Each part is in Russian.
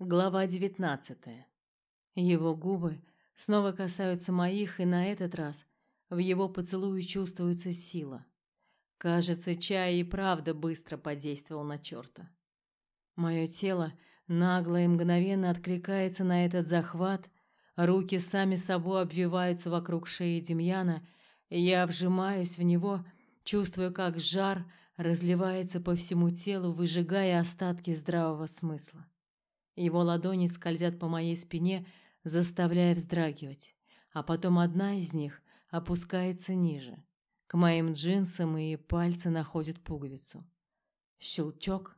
Глава девятнадцатая. Его губы снова касаются моих, и на этот раз в его поцелуе чувствуется сила. Кажется, чай и правда быстро подействовал на черта. Мое тело нагло и мгновенно откликается на этот захват, руки сами собой обвиваются вокруг шеи Демьяна, и я вжимаюсь в него, чувствуя, как жар разливается по всему телу, выжигая остатки здравого смысла. Его ладони скользят по моей спине, заставляя вздрагивать, а потом одна из них опускается ниже. К моим джинсам и пальцы находят пуговицу. Щелчок.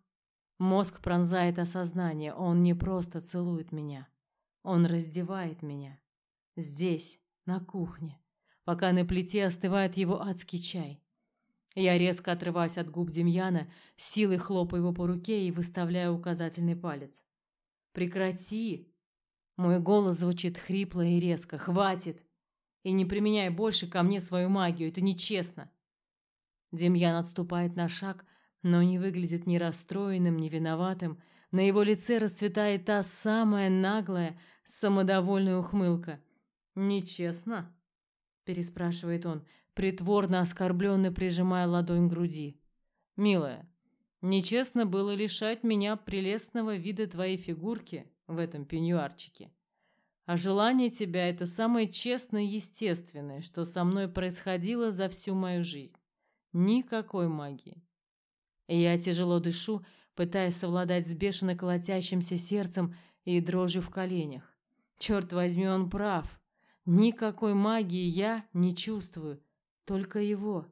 Мозг пронзает осознание, он не просто целует меня. Он раздевает меня. Здесь, на кухне, пока на плите остывает его адский чай. Я резко отрываюсь от губ Демьяна, силой хлопаю его по руке и выставляю указательный палец. Прекрати. Мой голос звучит хрипло и резко. Хватит. И не применяй больше ко мне свою магию, это нечестно. Демьян отступает на шаг, но не выглядит ни расстроенным, ни виноватым. На его лице расцветает та самая наглая, самодовольная ухмылка. Нечестно? переспрашивает он, притворно оскорбленно прижимая ладонь к груди. Милая, Нечестно было лишать меня прелестного вида твоей фигурки в этом пеньюарчике. А желание тебя это самое честное и естественное, что со мной происходило за всю мою жизнь. Никакой магии. Я тяжело дышу, пытаясь совладать с бешено колотящимся сердцем и дрожью в коленях. Черт возьми, он прав. Никакой магии я не чувствую, только его.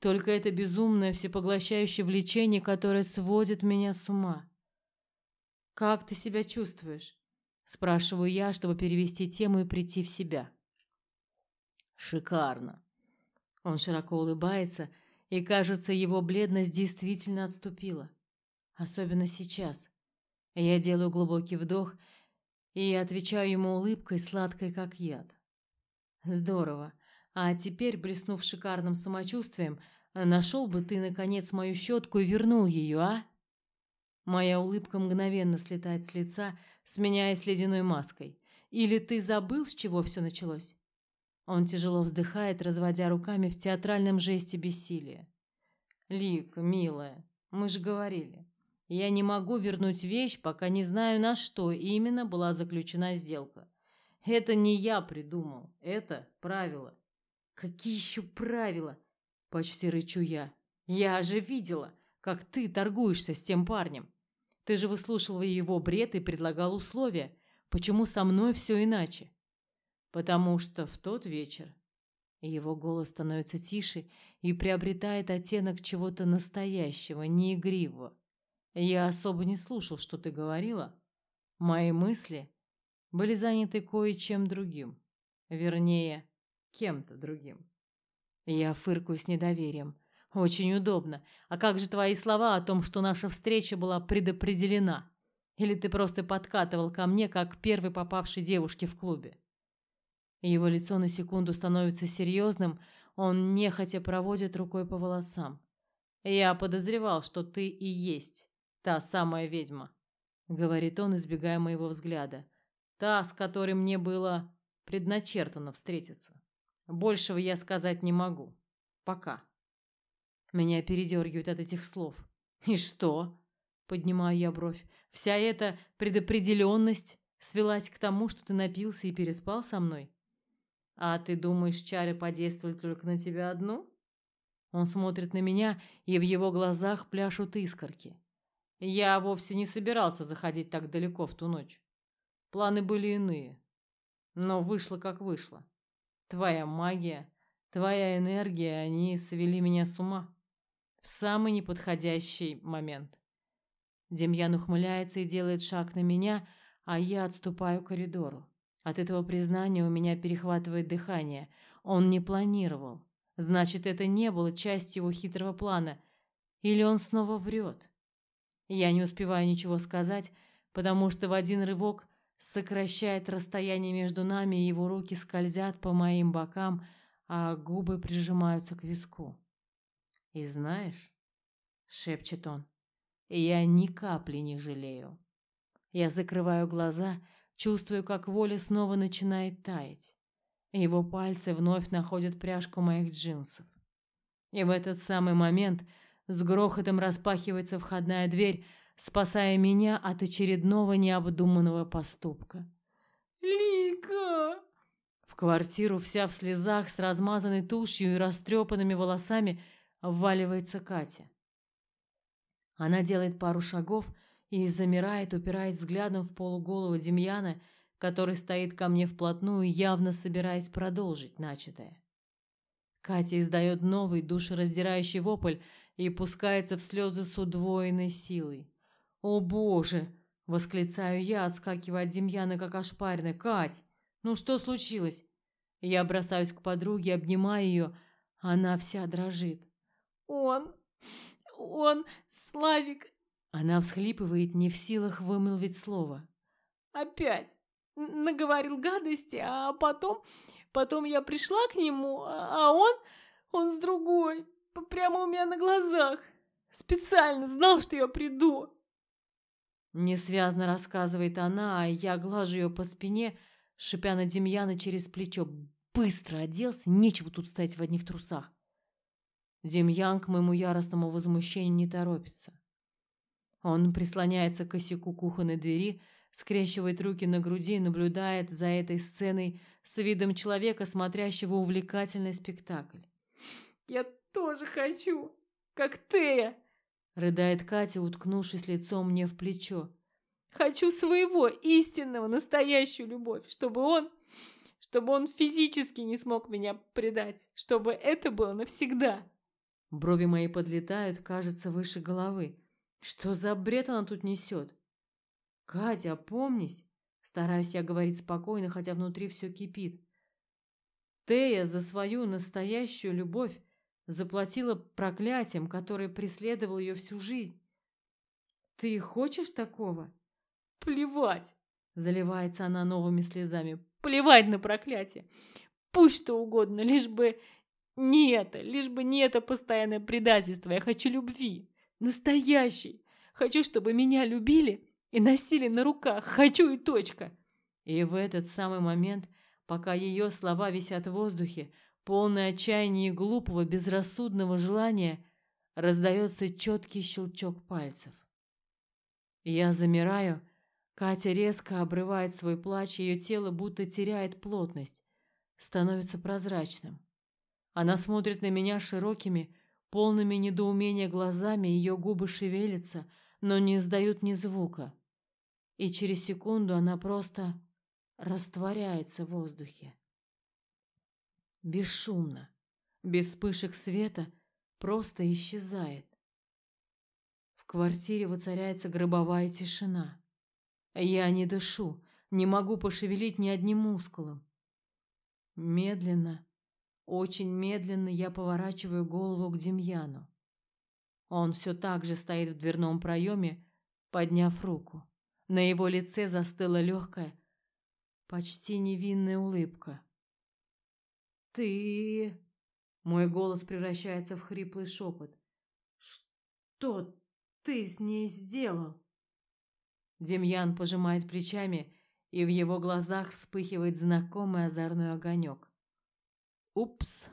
Только это безумное всепоглощающее влечение, которое сводит меня с ума. Как ты себя чувствуешь? спрашиваю я, чтобы перевести тему и прийти в себя. Шикарно. Он широко улыбается, и, кажется, его бледность действительно отступила. Особенно сейчас. Я делаю глубокий вдох и отвечаю ему улыбкой, сладкой как яд. Здорово. А теперь, блеснув шикарным самочувствием, нашел бы ты наконец мою щетку и вернул ее, а? Моя улыбка мгновенно слетает с лица, сменяясь ледяной маской. Или ты забыл, с чего все началось? Он тяжело вздыхает, разводя руками в театральном жесте бессилия. Лика, милая, мы же говорили, я не могу вернуть вещь, пока не знаю, на что именно была заключена сделка. Это не я придумал, это правила. Какие еще правила? Почти рычу я. Я же видела, как ты торгуешься с тем парнем. Ты же выслушивал его бред и предлагал условия. Почему со мной все иначе? Потому что в тот вечер его голос становится тише и приобретает оттенок чего-то настоящего, не игривого. Я особо не слушал, что ты говорила. Мои мысли были заняты кое-чем другим. Вернее, кем-то другим. Я фыркаю с недоверием. Очень удобно. А как же твои слова о том, что наша встреча была предопределена? Или ты просто подкатывал ко мне, как первой попавшей девушке в клубе? Его лицо на секунду становится серьезным, он нехотя проводит рукой по волосам. Я подозревал, что ты и есть та самая ведьма, говорит он, избегая моего взгляда. Та, с которой мне было предначертано встретиться. Большего я сказать не могу. Пока. Меня передергивает от этих слов. И что? Поднимаю я бровь. Вся эта предопределенность свелась к тому, что ты напился и переспал со мной? А ты думаешь, чары подействовали только на тебя одну? Он смотрит на меня, и в его глазах пляшут искорки. Я вовсе не собирался заходить так далеко в ту ночь. Планы были иные. Но вышло как вышло. Твоя магия, твоя энергия, они свели меня с ума. В самый неподходящий момент. Демьян ухмыляется и делает шаг на меня, а я отступаю к коридору. От этого признания у меня перехватывает дыхание. Он не планировал. Значит, это не было частью его хитрого плана. Или он снова врет. Я не успеваю ничего сказать, потому что в один рывок сокращает расстояние между нами, его руки скользят по моим бокам, а губы прижимаются к виску. И знаешь, шепчет он, я ни капли не жалею. Я закрываю глаза, чувствую, как воля снова начинает таять. Его пальцы вновь находят пряжку моих джинсов. И в этот самый момент с грохотом распахивается входная дверь, спасая меня от очередного необдуманного поступка. «Лика!» В квартиру вся в слезах, с размазанной тушью и растрепанными волосами, вваливается Катя. Она делает пару шагов и замирает, упираясь взглядом в полуголого Демьяна, который стоит ко мне вплотную, явно собираясь продолжить начатое. Катя издает новый душераздирающий вопль и пускается в слезы с удвоенной силой. «О, Боже!» — восклицаю я, отскакивая от Демьяна, как ошпаренная. «Кать, ну что случилось?» Я бросаюсь к подруге, обнимаю ее. Она вся дрожит. «Он... он... Славик...» Она всхлипывает, не в силах вымолвить слово. «Опять наговорил гадости, а потом... Потом я пришла к нему, а он... Он с другой, прямо у меня на глазах. Специально знал, что я приду». Несвязно рассказывает она, а я глажу ее по спине, шипя на Демьяна через плечо. Быстро оделся, нечего тут стоять в одних трусах. Демьян к моему яростному возмущению не торопится. Он прислоняется к косяку кухонной двери, скрещивает руки на груди и наблюдает за этой сценой с видом человека, смотрящего увлекательный спектакль. «Я тоже хочу, как ты!» — рыдает Катя, уткнувшись лицом мне в плечо. «Хочу своего истинного, настоящую любовь, чтобы он... чтобы он физически не смог меня предать, чтобы это было навсегда!» Брови мои подлетают, кажется, выше головы. Что за бред она тут несет? Катя, опомнись. Стараюсь я говорить спокойно, хотя внутри все кипит. Тея за свою настоящую любовь заплатила проклятием, которое преследовало ее всю жизнь. Ты хочешь такого? Плевать, заливается она новыми слезами. Плевать на проклятие. Пусть что угодно, лишь бы не это, лишь бы не это постоянное предательство. Я хочу любви, настоящей. Хочу, чтобы меня любили и носили на руках. Хочу и точка. И в этот самый момент, пока ее слова висят в воздухе, полное отчаяния и глупого, безрассудного желания, раздается четкий щелчок пальцев. Я замираю, Катя резко обрывает свой плач, ее тело будто теряет плотность, становится прозрачным. Она смотрит на меня широкими, полными недоумения глазами, ее губы шевелятся, но не издают ни звука и через секунду она просто растворяется в воздухе. Бесшумно, без вспышек света, просто исчезает. В квартире воцаряется гробовая тишина. Я не дышу, не могу пошевелить ни одним мускулом. Медленно, очень медленно я поворачиваю голову к Демьяну. Он все так же стоит в дверном проеме, подняв руку. На его лице застыла легкая, почти невинная улыбка. «Ты...» Мой голос превращается в хриплый шепот. «Что ты с ней сделал?» Демьян пожимает плечами, и в его глазах вспыхивает знакомый озорной огонек. «Упс!»